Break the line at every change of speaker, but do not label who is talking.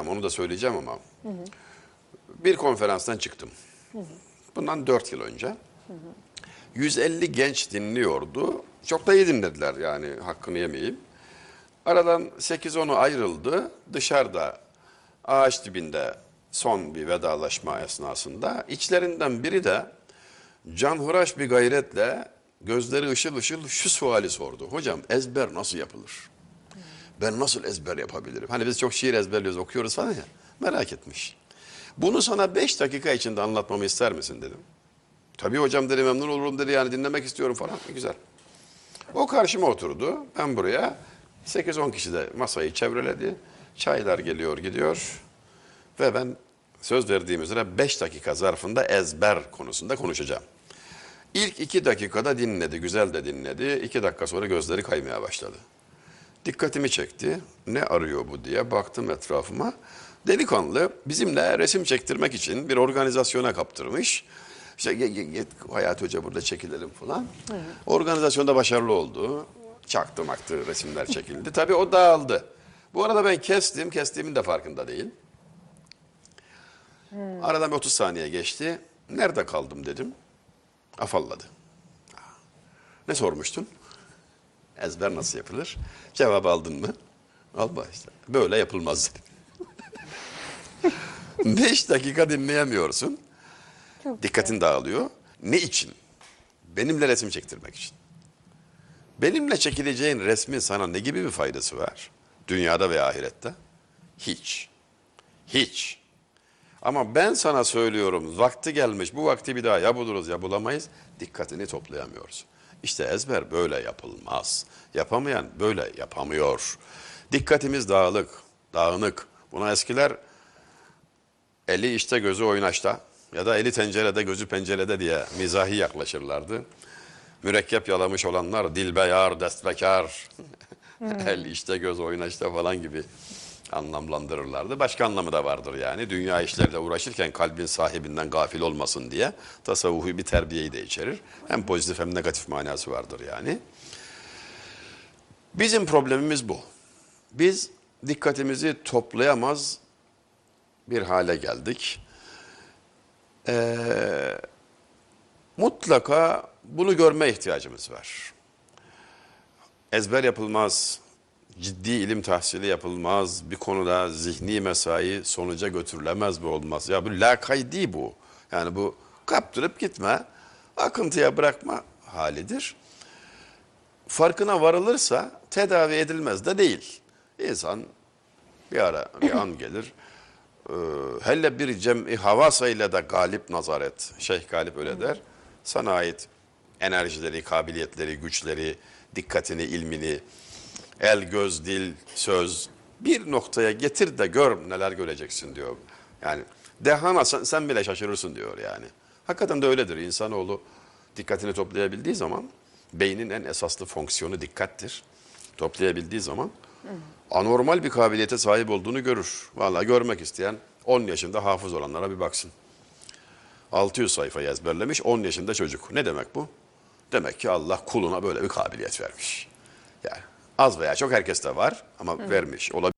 onu da söyleyeceğim ama bir konferanstan çıktım. Bundan 4 yıl önce. 150 genç dinliyordu. Çok da iyi dinlediler yani hakkını yemeyeyim. Aradan 8-10'u ayrıldı. Dışarıda ağaç dibinde son bir vedalaşma esnasında içlerinden biri de canhıraş bir gayretle gözleri ışıl ışıl şu suali sordu. Hocam ezber nasıl yapılır? Ben nasıl ezber yapabilirim? Hani biz çok şiir ezberliyoruz, okuyoruz falan ya. Merak etmiş. Bunu sana 5 dakika içinde anlatmamı ister misin dedim. Tabii hocam dedi memnun olurum dedi yani dinlemek istiyorum falan. Güzel. O karşıma oturdu. Ben buraya 8-10 kişi de masayı çevreledi. Çaylar geliyor gidiyor. Ve ben söz verdiğim üzere 5 dakika zarfında ezber konusunda konuşacağım. İlk 2 dakikada dinledi, güzel de dinledi. 2 dakika sonra gözleri kaymaya başladı. Dikkatimi çekti. Ne arıyor bu diye baktım etrafıma. Delikanlı bizimle resim çektirmek için bir organizasyona kaptırmış. İşte "Ge- ge- git Hayat Hoca burada çekilelim falan. Organizasyonda başarılı oldu. Çaktı maktı resimler çekildi. Tabii o dağıldı. Bu arada ben kestim. Kestiğimin de farkında değil. Aradan bir 30 saniye geçti. Nerede kaldım dedim. Afalladı. Ne sormuştun? Ezber nasıl yapılır? Cevap aldın mı? Alma işte. Böyle yapılmaz dedim. Beş dakika dinleyemiyorsun. Dikkatin dağılıyor. Ne için? Benimle resim çektirmek için. Benimle çekileceğin resmin sana ne gibi bir faydası var? Dünyada ve ahirette? Hiç. Hiç. Ama ben sana söylüyorum vakti gelmiş bu vakti bir daha ya buluruz ya bulamayız dikkatini toplayamıyoruz. İşte ezber böyle yapılmaz. Yapamayan böyle yapamıyor. Dikkatimiz dağılık, dağınık. Buna eskiler eli işte gözü oynaşta ya da eli tencerede gözü pencerede diye mizahi yaklaşırlardı. Mürekkep yalamış olanlar dilbeyar, destbekar, el işte göz oynaşta falan gibi anlamlandırırlardı. Başka anlamı da vardır yani. Dünya işlerle uğraşırken kalbin sahibinden gafil olmasın diye tasavvufi bir terbiyeyi de içerir. Hem pozitif hem negatif manası vardır yani. Bizim problemimiz bu. Biz dikkatimizi toplayamaz bir hale geldik. Ee, mutlaka bunu görme ihtiyacımız var. Ezber yapılmaz, ciddi ilim tahsili yapılmaz, bir konuda zihni mesai sonuca götürülemez bu olmaz. Ya bu lakaydi bu. Yani bu kaptırıp gitme, akıntıya bırakma halidir. Farkına varılırsa tedavi edilmez de değil. İnsan bir ara bir an gelir. Ee, hele bir cem'i havasayla da galip nazar et. Şeyh Galip öyle der. Sana ait enerjileri, kabiliyetleri, güçleri, dikkatini, ilmini, el, göz, dil, söz bir noktaya getir de gör neler göreceksin diyor. Yani dehana sen, sen bile şaşırırsın diyor yani. Hakikaten de öyledir. İnsanoğlu dikkatini toplayabildiği zaman beynin en esaslı fonksiyonu dikkattir. Toplayabildiği zaman anormal bir kabiliyete sahip olduğunu görür. Vallahi görmek isteyen 10 yaşında hafız olanlara bir baksın. 600 sayfayı ezberlemiş 10 yaşında çocuk. Ne demek bu? Demek ki Allah kuluna böyle bir kabiliyet vermiş. Yani az veya çok herkeste var ama vermiş. Olabilir.